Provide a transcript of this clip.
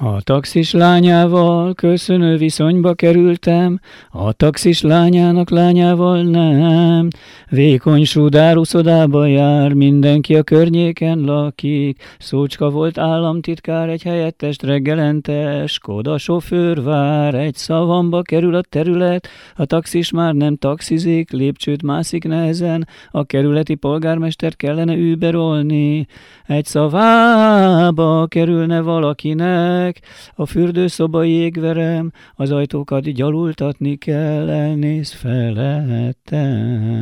A taxis lányával köszönő viszonyba kerültem, a taxis lányának lányával nem. Vékony sudár uszodába jár, mindenki a környéken lakik. Szócska volt államtitkár, egy helyettest reggelente, Skoda sofőr vár, egy szavamba kerül a terület, a taxis már nem taxizik, lépcsőt mászik nehezen, a kerületi polgármester kellene überolni. Egy szavába kerülne valakinek, égek, a fürdőszoba jégverem, az ajtókat gyalultatni kell, elnéz felettem.